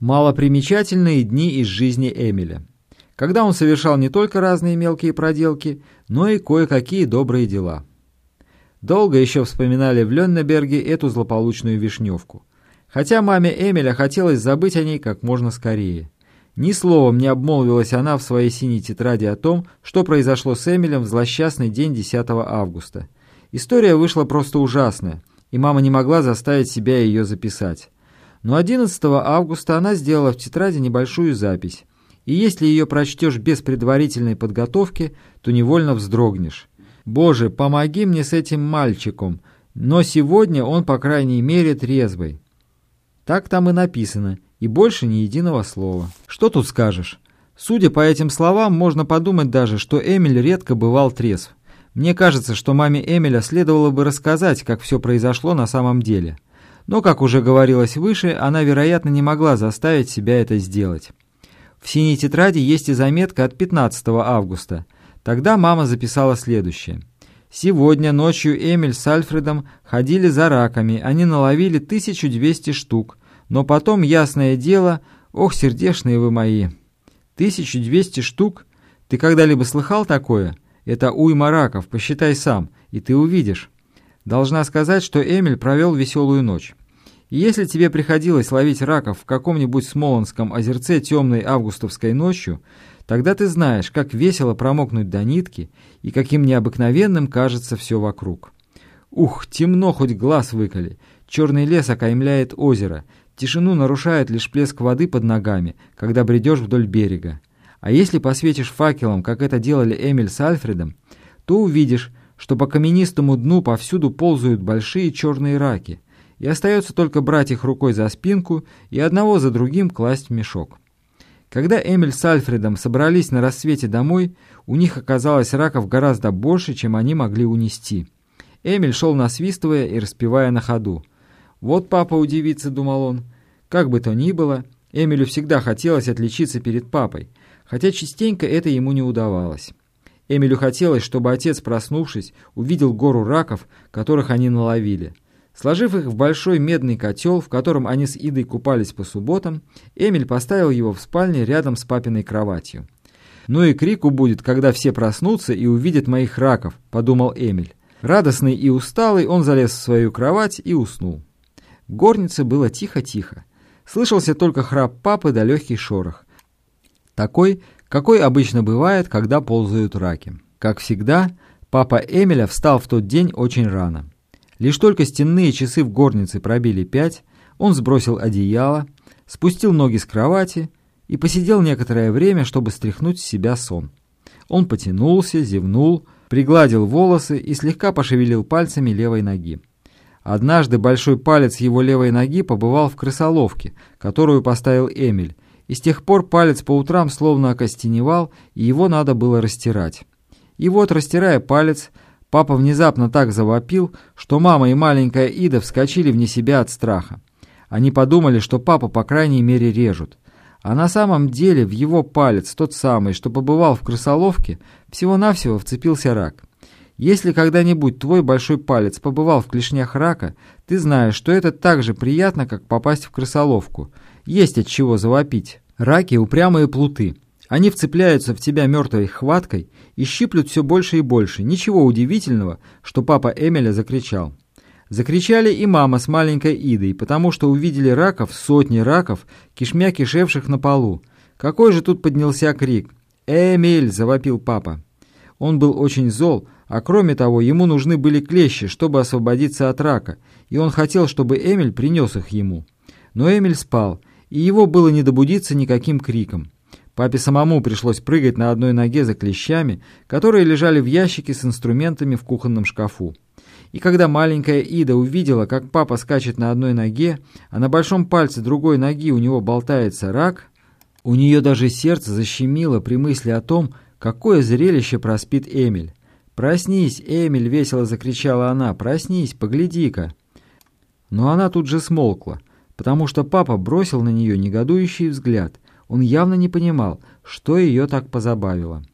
Малопримечательные дни из жизни Эмиля. Когда он совершал не только разные мелкие проделки, но и кое-какие добрые дела. Долго еще вспоминали в Леннеберге эту злополучную вишневку. Хотя маме Эмиля хотелось забыть о ней как можно скорее. Ни словом не обмолвилась она в своей синей тетради о том, что произошло с Эмилем в злосчастный день 10 августа. История вышла просто ужасная, и мама не могла заставить себя ее записать. Но 11 августа она сделала в тетради небольшую запись. И если ее прочтешь без предварительной подготовки, то невольно вздрогнешь. «Боже, помоги мне с этим мальчиком, но сегодня он, по крайней мере, трезвый». Так там и написано, и больше ни единого слова. Что тут скажешь? Судя по этим словам, можно подумать даже, что Эмиль редко бывал трезв. Мне кажется, что маме Эмиля следовало бы рассказать, как все произошло на самом деле. Но, как уже говорилось выше, она, вероятно, не могла заставить себя это сделать. В синей тетради есть и заметка от 15 августа. Тогда мама записала следующее. «Сегодня ночью Эмиль с Альфредом ходили за раками, они наловили 1200 штук, но потом, ясное дело, ох, сердешные вы мои, 1200 штук? Ты когда-либо слыхал такое? Это уйма раков, посчитай сам, и ты увидишь». Должна сказать, что Эмиль провел веселую ночь. Если тебе приходилось ловить раков в каком-нибудь Смолонском озерце темной августовской ночью, тогда ты знаешь, как весело промокнуть до нитки и каким необыкновенным кажется все вокруг. Ух, темно, хоть глаз выколи. Черный лес окаймляет озеро. Тишину нарушает лишь плеск воды под ногами, когда бредешь вдоль берега. А если посветишь факелом, как это делали Эмиль с Альфредом, то увидишь, что по каменистому дну повсюду ползают большие черные раки, и остается только брать их рукой за спинку и одного за другим класть в мешок. Когда Эмиль с Альфредом собрались на рассвете домой, у них оказалось раков гораздо больше, чем они могли унести. Эмиль шел насвистывая и распевая на ходу. «Вот папа удивится», — думал он. Как бы то ни было, Эмилю всегда хотелось отличиться перед папой, хотя частенько это ему не удавалось. Эмилю хотелось, чтобы отец, проснувшись, увидел гору раков, которых они наловили. Сложив их в большой медный котел, в котором они с Идой купались по субботам, Эмиль поставил его в спальне рядом с папиной кроватью. «Ну и крику будет, когда все проснутся и увидят моих раков», — подумал Эмиль. Радостный и усталый он залез в свою кровать и уснул. В горнице было тихо-тихо. Слышался только храп папы да легкий шорох. Такой, какой обычно бывает, когда ползают раки. Как всегда, папа Эмиля встал в тот день очень рано. Лишь только стенные часы в горнице пробили пять, он сбросил одеяло, спустил ноги с кровати и посидел некоторое время, чтобы стряхнуть с себя сон. Он потянулся, зевнул, пригладил волосы и слегка пошевелил пальцами левой ноги. Однажды большой палец его левой ноги побывал в крысоловке, которую поставил Эмиль, и с тех пор палец по утрам словно окостеневал, и его надо было растирать. И вот, растирая палец, папа внезапно так завопил, что мама и маленькая Ида вскочили вне себя от страха. Они подумали, что папа по крайней мере режут. А на самом деле в его палец, тот самый, что побывал в крысоловке, всего-навсего вцепился рак. Если когда-нибудь твой большой палец побывал в клешнях рака, ты знаешь, что это так же приятно, как попасть в крысоловку – есть от чего завопить. Раки – упрямые плуты. Они вцепляются в тебя мертвой хваткой и щиплют все больше и больше. Ничего удивительного, что папа Эмиля закричал. Закричали и мама с маленькой Идой, потому что увидели раков, сотни раков, кишмя кишевших на полу. Какой же тут поднялся крик? «Эмиль!» – завопил папа. Он был очень зол, а кроме того, ему нужны были клещи, чтобы освободиться от рака, и он хотел, чтобы Эмиль принес их ему. Но Эмиль спал, и его было не добудиться никаким криком. Папе самому пришлось прыгать на одной ноге за клещами, которые лежали в ящике с инструментами в кухонном шкафу. И когда маленькая Ида увидела, как папа скачет на одной ноге, а на большом пальце другой ноги у него болтается рак, у нее даже сердце защемило при мысли о том, какое зрелище проспит Эмиль. «Проснись, Эмиль!» — весело закричала она. «Проснись, погляди-ка!» Но она тут же смолкла потому что папа бросил на нее негодующий взгляд. Он явно не понимал, что ее так позабавило.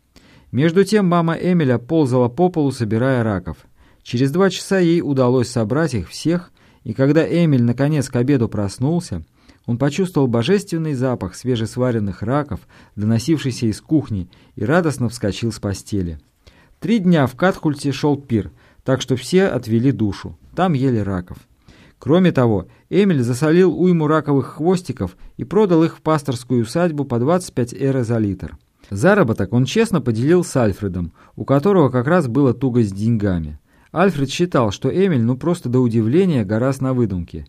Между тем мама Эмиля ползала по полу, собирая раков. Через два часа ей удалось собрать их всех, и когда Эмиль наконец к обеду проснулся, Он почувствовал божественный запах свежесваренных раков, доносившийся из кухни, и радостно вскочил с постели. Три дня в Катхульте шел пир, так что все отвели душу. Там ели раков. Кроме того, Эмиль засолил уйму раковых хвостиков и продал их в пасторскую усадьбу по 25 эро за литр. Заработок он честно поделил с Альфредом, у которого как раз было туго с деньгами. Альфред считал, что Эмиль ну просто до удивления гораст на выдумке.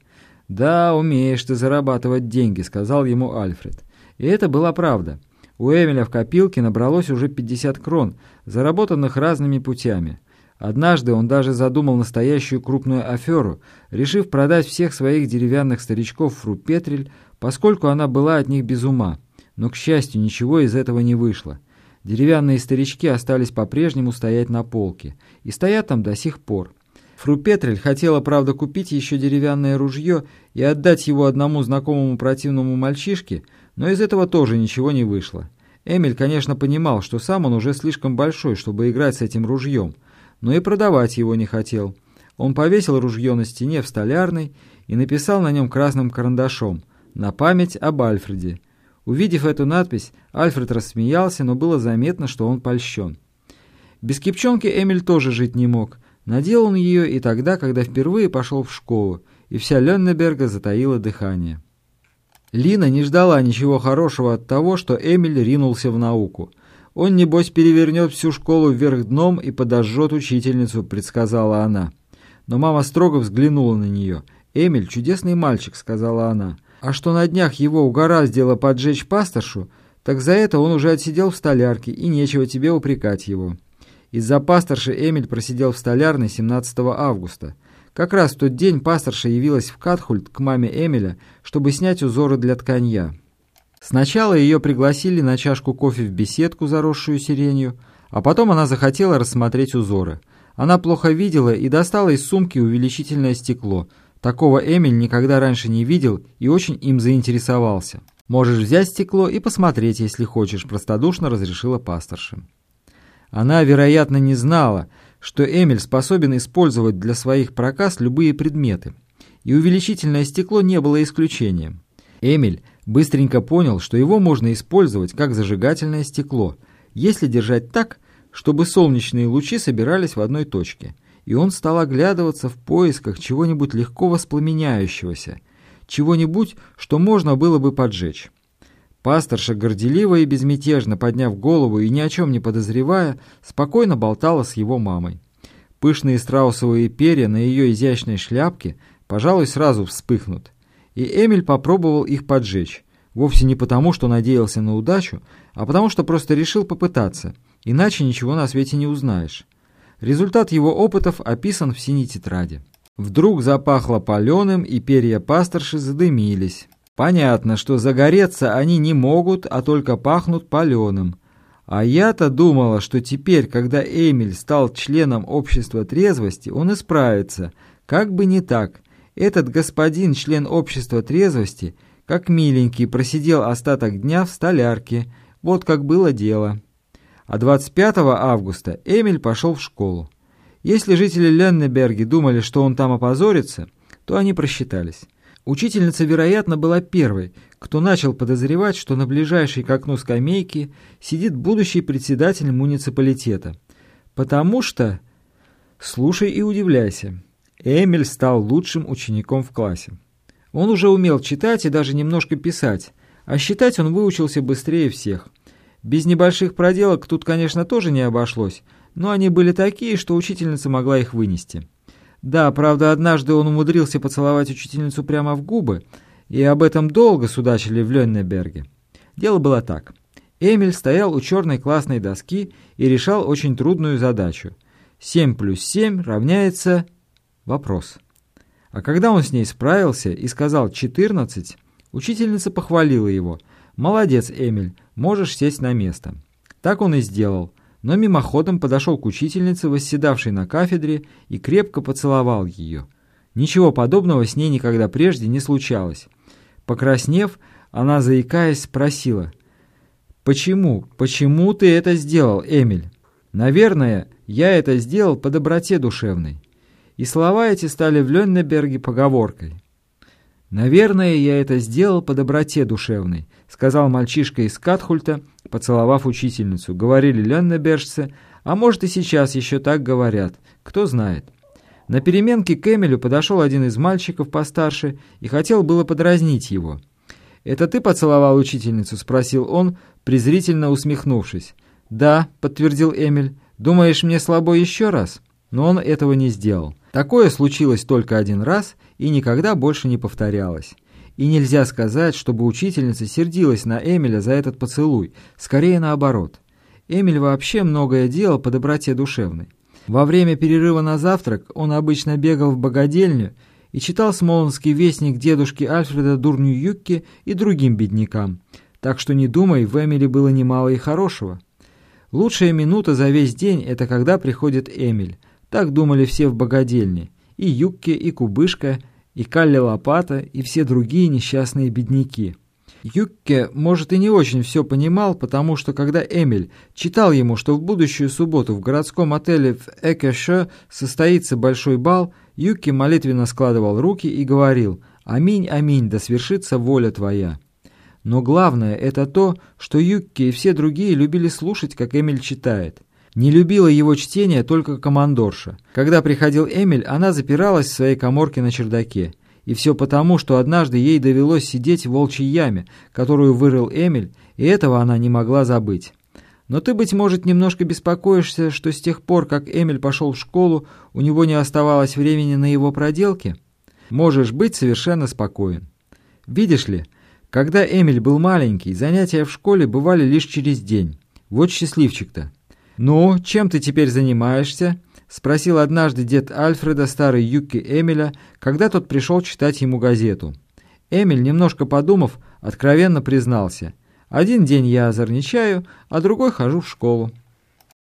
«Да, умеешь ты зарабатывать деньги», — сказал ему Альфред. И это была правда. У Эмиля в копилке набралось уже 50 крон, заработанных разными путями. Однажды он даже задумал настоящую крупную аферу, решив продать всех своих деревянных старичков Фру Петрель, поскольку она была от них без ума. Но, к счастью, ничего из этого не вышло. Деревянные старички остались по-прежнему стоять на полке, и стоят там до сих пор. Фру Петрель хотела, правда, купить еще деревянное ружье и отдать его одному знакомому противному мальчишке, но из этого тоже ничего не вышло. Эмиль, конечно, понимал, что сам он уже слишком большой, чтобы играть с этим ружьем, но и продавать его не хотел. Он повесил ружье на стене в столярной и написал на нем красным карандашом «На память об Альфреде». Увидев эту надпись, Альфред рассмеялся, но было заметно, что он польщен. Без кипчонки Эмиль тоже жить не мог. Надел он ее и тогда, когда впервые пошел в школу, и вся Леннеберга затаила дыхание. Лина не ждала ничего хорошего от того, что Эмиль ринулся в науку – он, небось, перевернет всю школу вверх дном и подожжет учительницу», — предсказала она. Но мама строго взглянула на нее. «Эмиль — чудесный мальчик», — сказала она. «А что на днях его угораздило поджечь пасторшу, так за это он уже отсидел в столярке, и нечего тебе упрекать его». Из-за пасторши Эмиль просидел в столярной 17 августа. Как раз в тот день пасторша явилась в Катхульт к маме Эмиля, чтобы снять узоры для тканья. Сначала ее пригласили на чашку кофе в беседку, заросшую сиренью, а потом она захотела рассмотреть узоры. Она плохо видела и достала из сумки увеличительное стекло. Такого Эмиль никогда раньше не видел и очень им заинтересовался. «Можешь взять стекло и посмотреть, если хочешь», – простодушно разрешила пасторша. Она, вероятно, не знала, что Эмиль способен использовать для своих проказ любые предметы. И увеличительное стекло не было исключением. Эмиль быстренько понял, что его можно использовать как зажигательное стекло, если держать так, чтобы солнечные лучи собирались в одной точке. И он стал оглядываться в поисках чего-нибудь легко воспламеняющегося, чего-нибудь, что можно было бы поджечь. Пасторша, горделиво и безмятежно подняв голову и ни о чем не подозревая, спокойно болтала с его мамой. Пышные страусовые перья на ее изящной шляпке, пожалуй, сразу вспыхнут и Эмиль попробовал их поджечь. Вовсе не потому, что надеялся на удачу, а потому, что просто решил попытаться, иначе ничего на свете не узнаешь. Результат его опытов описан в синей тетради. Вдруг запахло паленым, и перья пасторши задымились. Понятно, что загореться они не могут, а только пахнут паленым. А я-то думала, что теперь, когда Эмиль стал членом общества трезвости, он исправится. Как бы не так. Этот господин, член общества трезвости, как миленький, просидел остаток дня в столярке. Вот как было дело. А 25 августа Эмиль пошел в школу. Если жители Леннеберги думали, что он там опозорится, то они просчитались. Учительница, вероятно, была первой, кто начал подозревать, что на ближайшей к окну скамейке сидит будущий председатель муниципалитета. Потому что... Слушай и удивляйся. Эмиль стал лучшим учеником в классе. Он уже умел читать и даже немножко писать, а считать он выучился быстрее всех. Без небольших проделок тут, конечно, тоже не обошлось, но они были такие, что учительница могла их вынести. Да, правда, однажды он умудрился поцеловать учительницу прямо в губы, и об этом долго судачили в Леннеберге. Дело было так. Эмиль стоял у черной классной доски и решал очень трудную задачу. 7 плюс 7 равняется Вопрос. А когда он с ней справился и сказал «14», учительница похвалила его. «Молодец, Эмиль, можешь сесть на место». Так он и сделал, но мимоходом подошел к учительнице, восседавшей на кафедре, и крепко поцеловал ее. Ничего подобного с ней никогда прежде не случалось. Покраснев, она, заикаясь, спросила, «Почему? Почему ты это сделал, Эмиль?» «Наверное, я это сделал по доброте душевной» и слова эти стали в Леннеберге поговоркой. «Наверное, я это сделал по доброте душевной», — сказал мальчишка из Катхульта, поцеловав учительницу. Говорили леннебержцы, а может и сейчас еще так говорят, кто знает. На переменке к Эмилю подошел один из мальчиков постарше и хотел было подразнить его. «Это ты поцеловал учительницу?» — спросил он, презрительно усмехнувшись. «Да», — подтвердил Эмиль. «Думаешь, мне слабо еще раз?» Но он этого не сделал. Такое случилось только один раз и никогда больше не повторялось. И нельзя сказать, чтобы учительница сердилась на Эмиля за этот поцелуй, скорее наоборот. Эмиль вообще многое делал по доброте душевной. Во время перерыва на завтрак он обычно бегал в богадельню и читал смолонский вестник дедушки Альфреда Дурню Юкке и другим беднякам, так что не думай, в Эмиле было немало и хорошего. Лучшая минута за весь день – это когда приходит Эмиль. Так думали все в богадельне. И Юкке, и Кубышка, и Калли Лопата, и все другие несчастные бедняки. Юкке, может, и не очень все понимал, потому что когда Эмиль читал ему, что в будущую субботу в городском отеле в Экеше состоится большой бал, Юкке молитвенно складывал руки и говорил «Аминь, аминь, да свершится воля твоя». Но главное это то, что Юкке и все другие любили слушать, как Эмиль читает. Не любила его чтение только командорша. Когда приходил Эмиль, она запиралась в своей коморке на чердаке. И все потому, что однажды ей довелось сидеть в волчьей яме, которую вырыл Эмиль, и этого она не могла забыть. Но ты, быть может, немножко беспокоишься, что с тех пор, как Эмиль пошел в школу, у него не оставалось времени на его проделки? Можешь быть совершенно спокоен. Видишь ли, когда Эмиль был маленький, занятия в школе бывали лишь через день. Вот счастливчик-то. «Ну, чем ты теперь занимаешься?» — спросил однажды дед Альфреда, старый Юкки Эмиля, когда тот пришел читать ему газету. Эмиль, немножко подумав, откровенно признался. «Один день я озорничаю, а другой хожу в школу».